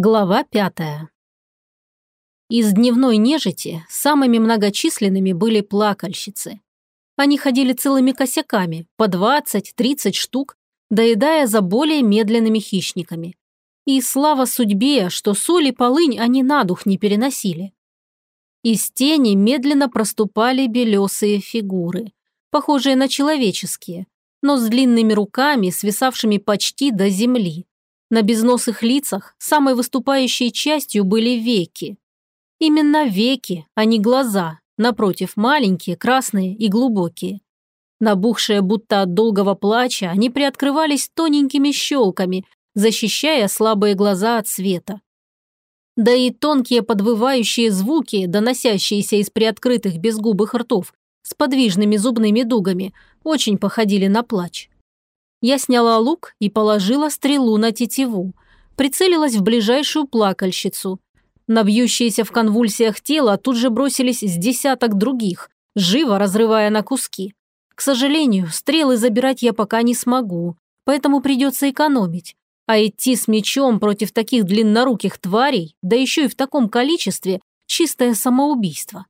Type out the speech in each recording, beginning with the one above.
Глава пятая. Из дневной нежити самыми многочисленными были плакальщицы. Они ходили целыми косяками, по 20-30 штук, доедая за более медленными хищниками. И слава судьбе, что соль и полынь они на дух не переносили. Из тени медленно проступали белесые фигуры, похожие на человеческие, но с длинными руками, свисавшими почти до земли. На безносых лицах самой выступающей частью были веки. Именно веки, а не глаза, напротив, маленькие, красные и глубокие. Набухшие будто от долгого плача, они приоткрывались тоненькими щелками, защищая слабые глаза от света. Да и тонкие подвывающие звуки, доносящиеся из приоткрытых безгубых ртов, с подвижными зубными дугами, очень походили на плач. Я сняла лук и положила стрелу на тетиву. Прицелилась в ближайшую плакальщицу. На бьющееся в конвульсиях тело тут же бросились с десяток других, живо разрывая на куски. К сожалению, стрелы забирать я пока не смогу, поэтому придется экономить. А идти с мечом против таких длинноруких тварей, да еще и в таком количестве, чистое самоубийство.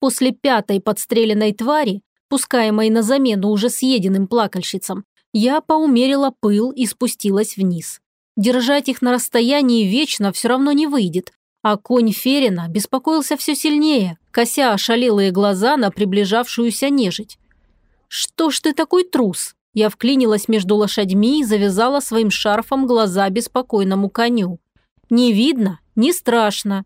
После пятой подстреленной твари, пускаемой на замену уже съеденным плакальщицам, я поумерила пыл и спустилась вниз. Держать их на расстоянии вечно все равно не выйдет, а конь Ферина беспокоился все сильнее, кося ошалелые глаза на приближавшуюся нежить. «Что ж ты такой трус?» Я вклинилась между лошадьми и завязала своим шарфом глаза беспокойному коню. «Не видно, не страшно».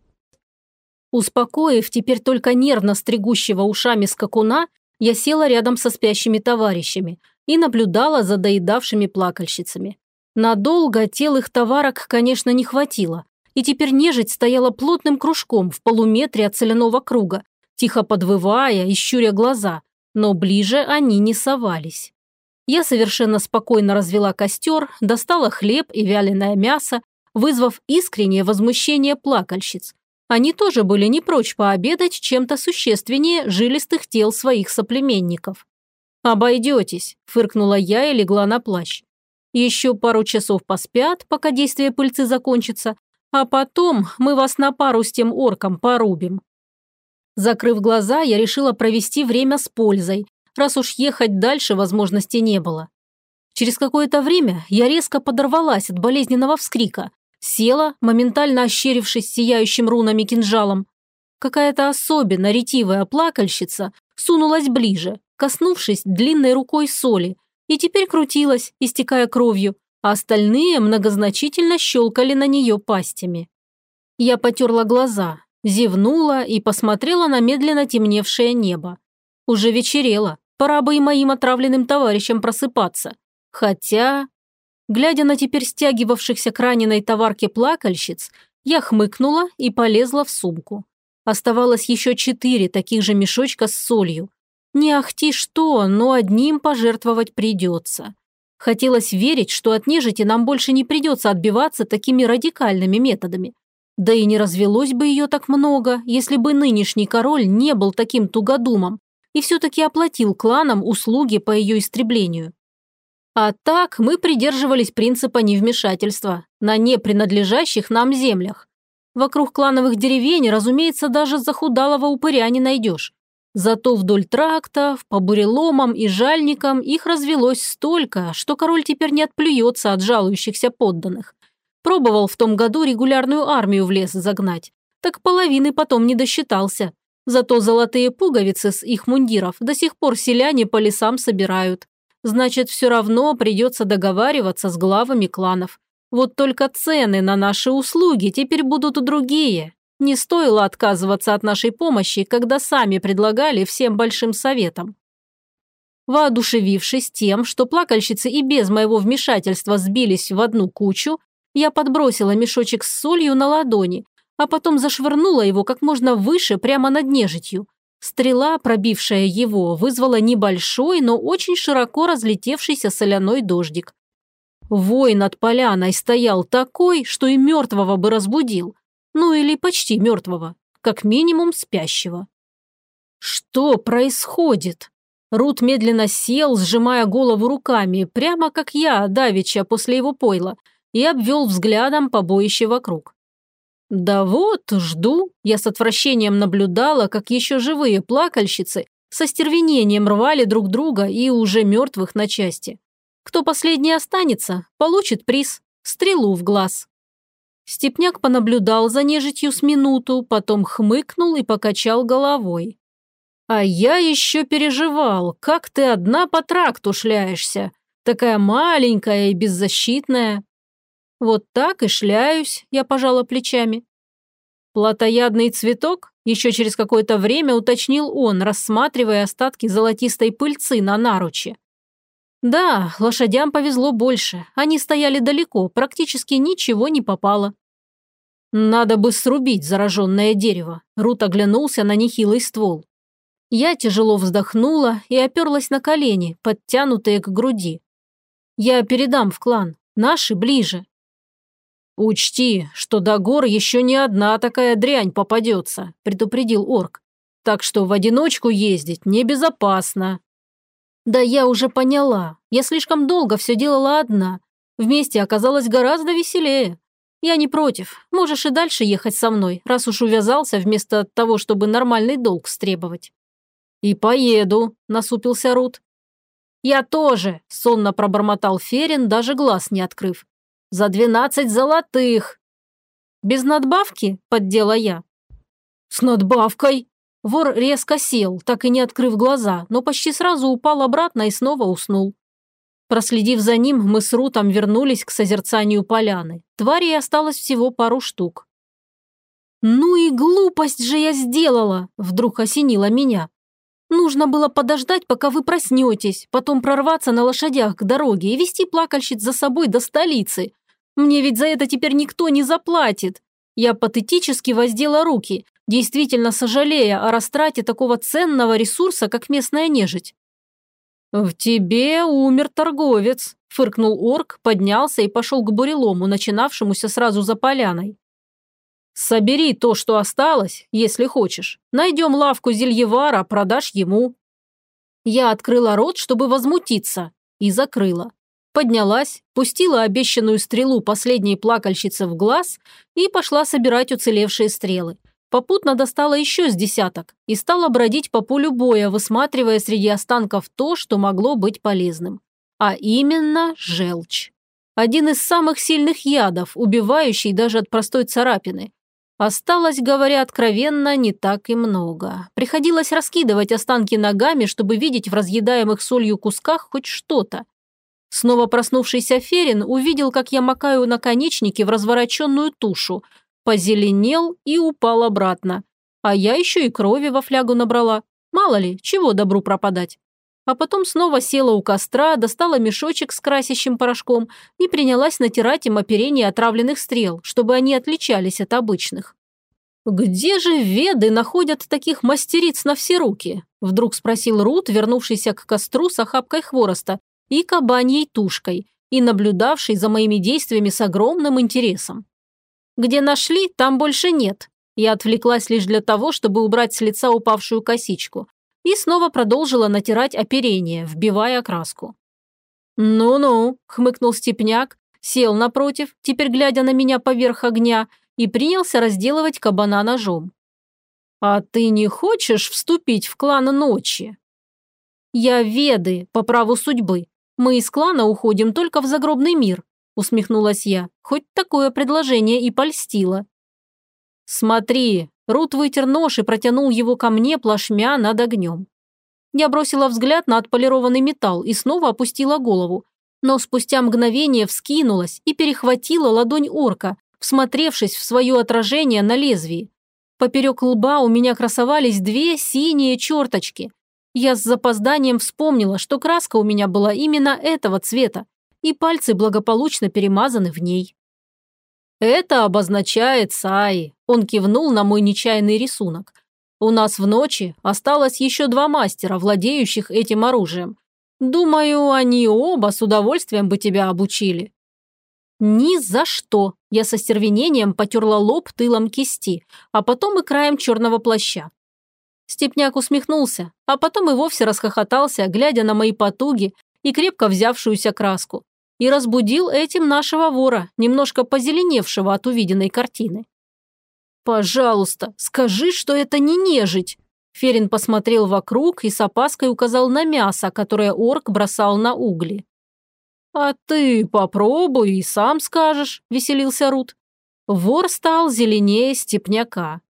Успокоив теперь только нервно стригущего ушами скакуна, я села рядом со спящими товарищами – и наблюдала за доедавшими плакальщицами. Надолго тел их товарок, конечно, не хватило, и теперь нежить стояла плотным кружком в полуметре от соляного круга, тихо подвывая и щуря глаза, но ближе они не совались. Я совершенно спокойно развела костер, достала хлеб и вяленое мясо, вызвав искреннее возмущение плакальщиц. Они тоже были не прочь пообедать чем-то существеннее жилистых тел своих соплеменников. «Обойдетесь», – фыркнула я и легла на плащ. «Еще пару часов поспят, пока действие пыльцы закончится, а потом мы вас на пару с тем орком порубим». Закрыв глаза, я решила провести время с пользой, раз уж ехать дальше возможности не было. Через какое-то время я резко подорвалась от болезненного вскрика, села, моментально ощерившись сияющим рунами кинжалом. Какая-то особенно ретивая плакальщица сунулась ближе, коснувшись длинной рукой соли, и теперь крутилась, истекая кровью, а остальные многозначительно щелкали на нее пастями. Я потерла глаза, зевнула и посмотрела на медленно темневшее небо. Уже вечерело, пора бы и моим отравленным товарищам просыпаться. Хотя... Глядя на теперь стягивавшихся к раненой товарке плакальщиц, я хмыкнула и полезла в сумку. Оставалось еще четыре таких же мешочка с солью, не ахти что, но одним пожертвовать придется. Хотелось верить, что от нежити нам больше не придется отбиваться такими радикальными методами. Да и не развелось бы ее так много, если бы нынешний король не был таким тугодумом и все-таки оплатил кланам услуги по ее истреблению. А так мы придерживались принципа невмешательства на непринадлежащих нам землях. Вокруг клановых деревень, разумеется, даже захудалого упыря не найдешь. Зато вдоль трактов, по буреломам и жальникам их развелось столько, что король теперь не отплюется от жалующихся подданных. Пробовал в том году регулярную армию в лес загнать, так половины потом не досчитался. Зато золотые пуговицы с их мундиров до сих пор селяне по лесам собирают. Значит, все равно придется договариваться с главами кланов. Вот только цены на наши услуги теперь будут другие, не стоило отказываться от нашей помощи, когда сами предлагали всем большим советам. Воодушевившись тем, что плакальщицы и без моего вмешательства сбились в одну кучу, я подбросила мешочек с солью на ладони, а потом зашвырнула его как можно выше прямо над нежитью. Стрела, пробившая его, вызвала небольшой, но очень широко разлетевшийся соляной дождик. Вой над поляной стоял такой, что и мертвого бы разбудил ну или почти мертвого, как минимум спящего. Что происходит? Рут медленно сел, сжимая голову руками, прямо как я, давеча, после его пойла, и обвел взглядом побоище вокруг. Да вот, жду. Я с отвращением наблюдала, как еще живые плакальщицы со стервенением рвали друг друга и уже мертвых на части. Кто последний останется, получит приз – стрелу в глаз. Степняк понаблюдал за нежитью с минуту, потом хмыкнул и покачал головой. «А я еще переживал, как ты одна по тракту шляешься, такая маленькая и беззащитная». «Вот так и шляюсь», – я пожала плечами. «Платоядный цветок?» – еще через какое-то время уточнил он, рассматривая остатки золотистой пыльцы на наруче. Да, лошадям повезло больше. Они стояли далеко, практически ничего не попало. Надо бы срубить зараженное дерево. Рут оглянулся на нехилый ствол. Я тяжело вздохнула и оперлась на колени, подтянутые к груди. Я передам в клан. Наши ближе. «Учти, что до гор еще не одна такая дрянь попадется», – предупредил орк. «Так что в одиночку ездить небезопасно». Да я уже поняла. Я слишком долго все делала одна. Вместе оказалось гораздо веселее. Я не против. Можешь и дальше ехать со мной, раз уж увязался вместо того, чтобы нормальный долг стребовать. И поеду, насупился Рут. Я тоже, сонно пробормотал Ферин, даже глаз не открыв. За двенадцать золотых. Без надбавки, поддела я. С надбавкой, Вор резко сел, так и не открыв глаза, но почти сразу упал обратно и снова уснул. Проследив за ним, мы с Рутом вернулись к созерцанию поляны. Тварей осталось всего пару штук. «Ну и глупость же я сделала!» – вдруг осенило меня. «Нужно было подождать, пока вы проснетесь, потом прорваться на лошадях к дороге и вести плакальщиц за собой до столицы. Мне ведь за это теперь никто не заплатит!» Я патетически воздела руки, действительно сожалея о растрате такого ценного ресурса, как местная нежить. «В тебе умер торговец», – фыркнул орк, поднялся и пошел к бурелому, начинавшемуся сразу за поляной. «Собери то, что осталось, если хочешь. Найдем лавку зельевара, продашь ему». Я открыла рот, чтобы возмутиться, и закрыла. Поднялась, пустила обещанную стрелу последней плакальщицы в глаз и пошла собирать уцелевшие стрелы. Попутно достала еще с десяток и стала бродить по полю боя, высматривая среди останков то, что могло быть полезным. А именно желчь. Один из самых сильных ядов, убивающий даже от простой царапины. Осталось, говоря откровенно, не так и много. Приходилось раскидывать останки ногами, чтобы видеть в разъедаемых солью кусках хоть что-то. Снова проснувшийся Ферин увидел, как я макаю наконечники в развороченную тушу – позеленел и упал обратно. А я еще и крови во флягу набрала. Мало ли, чего добру пропадать. А потом снова села у костра, достала мешочек с красящим порошком и принялась натирать им оперение отравленных стрел, чтобы они отличались от обычных. «Где же веды находят таких мастериц на все руки?» – вдруг спросил Рут, вернувшийся к костру с охапкой хвороста и кабаньей тушкой, и наблюдавший за моими действиями с огромным интересом. Где нашли, там больше нет. Я отвлеклась лишь для того, чтобы убрать с лица упавшую косичку. И снова продолжила натирать оперение, вбивая краску. «Ну-ну», – хмыкнул Степняк, сел напротив, теперь глядя на меня поверх огня, и принялся разделывать кабана ножом. «А ты не хочешь вступить в клан ночи?» «Я веды, по праву судьбы. Мы из клана уходим только в загробный мир усмехнулась я, хоть такое предложение и польстило. «Смотри!» Рут вытер нож и протянул его ко мне плашмя над огнем. Я бросила взгляд на отполированный металл и снова опустила голову, но спустя мгновение вскинулась и перехватила ладонь орка, всмотревшись в свое отражение на лезвии. Поперек лба у меня красовались две синие черточки. Я с запозданием вспомнила, что краска у меня была именно этого цвета, и пальцы благополучно перемазаны в ней. «Это обозначает Саи», – он кивнул на мой нечаянный рисунок. «У нас в ночи осталось еще два мастера, владеющих этим оружием. Думаю, они оба с удовольствием бы тебя обучили». «Ни за что!» – я со стервенением потерла лоб тылом кисти, а потом и краем черного плаща. Степняк усмехнулся, а потом и вовсе расхохотался, глядя на мои потуги и крепко взявшуюся краску и разбудил этим нашего вора, немножко позеленевшего от увиденной картины. «Пожалуйста, скажи, что это не нежить!» Ферин посмотрел вокруг и с опаской указал на мясо, которое орк бросал на угли. «А ты попробуй и сам скажешь», – веселился Рут. Вор стал зеленее степняка.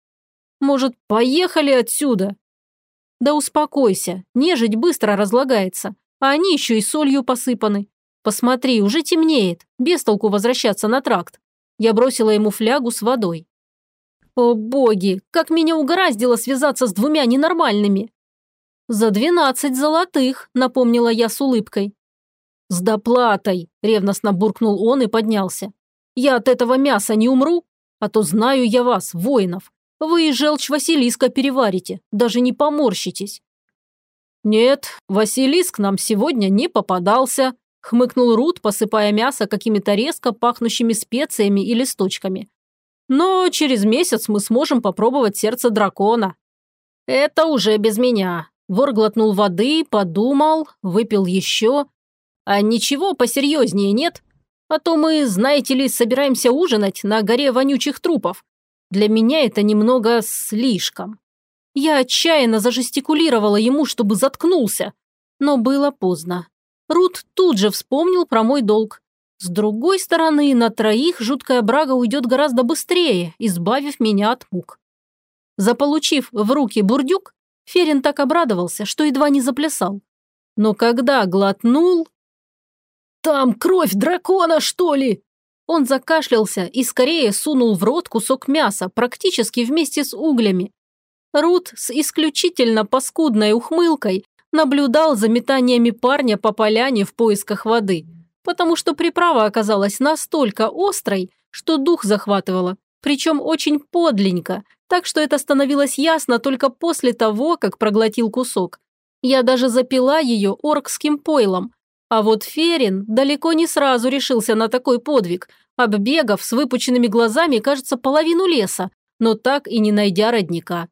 «Может, поехали отсюда?» «Да успокойся, нежить быстро разлагается, а они еще и солью посыпаны. Посмотри, уже темнеет, без толку возвращаться на тракт». Я бросила ему флягу с водой. «О боги, как меня угораздило связаться с двумя ненормальными!» «За двенадцать золотых», – напомнила я с улыбкой. «С доплатой!» – ревностно буркнул он и поднялся. «Я от этого мяса не умру? А то знаю я вас, воинов. Вы и желчь Василиска переварите, даже не поморщитесь». «Нет, Василиск нам сегодня не попадался», – хмыкнул Рут, посыпая мясо какими-то резко пахнущими специями и листочками. «Но через месяц мы сможем попробовать сердце дракона». «Это уже без меня». Вор глотнул воды, подумал, выпил еще а ничего посерьезнее нет? А то мы, знаете ли, собираемся ужинать на горе вонючих трупов. Для меня это немного слишком. Я отчаянно зажестикулировала ему, чтобы заткнулся. Но было поздно. Рут тут же вспомнил про мой долг. С другой стороны, на троих жуткая брага уйдет гораздо быстрее, избавив меня от мук. Заполучив в руки бурдюк, Ферин так обрадовался, что едва не заплясал. Но когда глотнул, «Там кровь дракона, что ли?» Он закашлялся и скорее сунул в рот кусок мяса, практически вместе с углями. Рут с исключительно паскудной ухмылкой наблюдал за метаниями парня по поляне в поисках воды, потому что приправа оказалась настолько острой, что дух захватывало, причем очень подленько, так что это становилось ясно только после того, как проглотил кусок. Я даже запила ее оркским пойлом, а вот Ферин далеко не сразу решился на такой подвиг, оббегав с выпученными глазами, кажется, половину леса, но так и не найдя родника.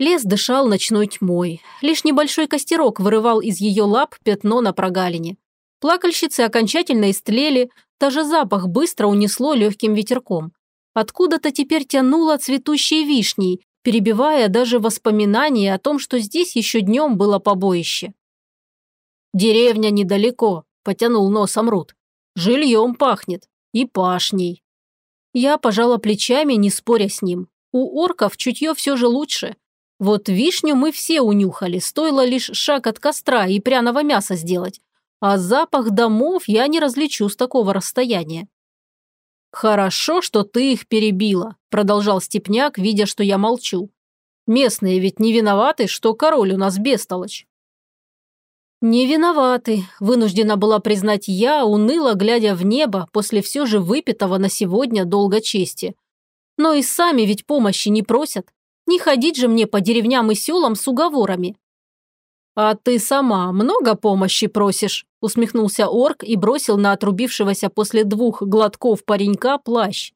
Лес дышал ночной тьмой. Лишь небольшой костерок вырывал из ее лап пятно на прогалине. Плакальщицы окончательно истлели, даже запах быстро унесло легким ветерком. Откуда-то теперь тянуло цветущей вишней, перебивая даже воспоминания о том, что здесь еще днем было побоище. «Деревня недалеко», – потянул носом Рут. «Жильем пахнет. И пашней». Я пожала плечами, не споря с ним. У орков чутье все же лучше. Вот вишню мы все унюхали, стоило лишь шаг от костра и пряного мяса сделать. А запах домов я не различу с такого расстояния. «Хорошо, что ты их перебила», – продолжал Степняк, видя, что я молчу. «Местные ведь не виноваты, что король у нас бестолочь». «Не виноваты», – вынуждена была признать я, уныло глядя в небо после все же выпитого на сегодня долга чести. Но и сами ведь помощи не просят. Не ходить же мне по деревням и селам с уговорами. «А ты сама много помощи просишь?» – усмехнулся орк и бросил на отрубившегося после двух глотков паренька плащ.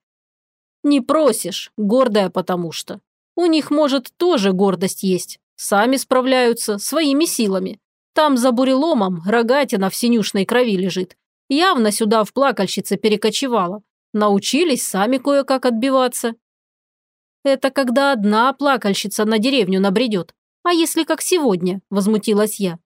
«Не просишь, гордая потому что. У них, может, тоже гордость есть. Сами справляются, своими силами. Там за буреломом рогатина в синюшной крови лежит. Явно сюда в плакальщице перекочевала. Научились сами кое-как отбиваться. Это когда одна плакальщица на деревню набредет. А если как сегодня, возмутилась я.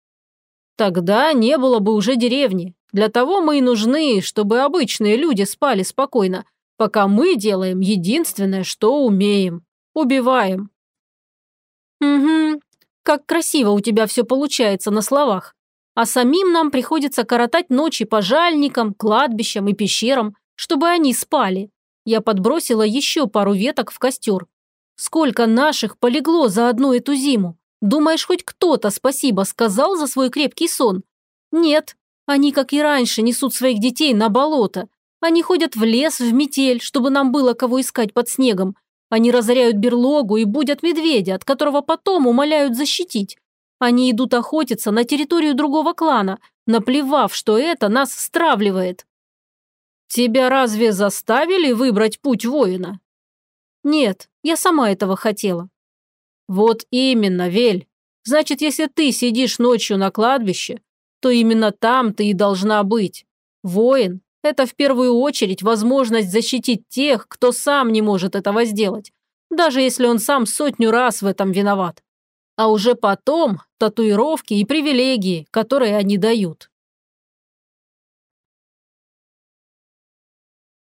Тогда не было бы уже деревни. Для того мы и нужны, чтобы обычные люди спали спокойно, пока мы делаем единственное, что умеем. Убиваем. Угу, как красиво у тебя все получается на словах. А самим нам приходится коротать ночи по жальникам, кладбищам и пещерам, чтобы они спали. Я подбросила еще пару веток в костер. Сколько наших полегло за одну эту зиму? Думаешь, хоть кто-то спасибо сказал за свой крепкий сон? Нет, они, как и раньше, несут своих детей на болото. Они ходят в лес, в метель, чтобы нам было кого искать под снегом, они разоряют берлогу и будят медведя, от которого потом умоляют защитить. Они идут охотиться на территорию другого клана, наплевав, что это нас стравливает. Тебя разве заставили выбрать путь воина? Нет, я сама этого хотела. Вот именно, Вель. Значит, если ты сидишь ночью на кладбище, то именно там ты и должна быть. Воин Это в первую очередь возможность защитить тех, кто сам не может этого сделать, даже если он сам сотню раз в этом виноват. А уже потом татуировки и привилегии, которые они дают.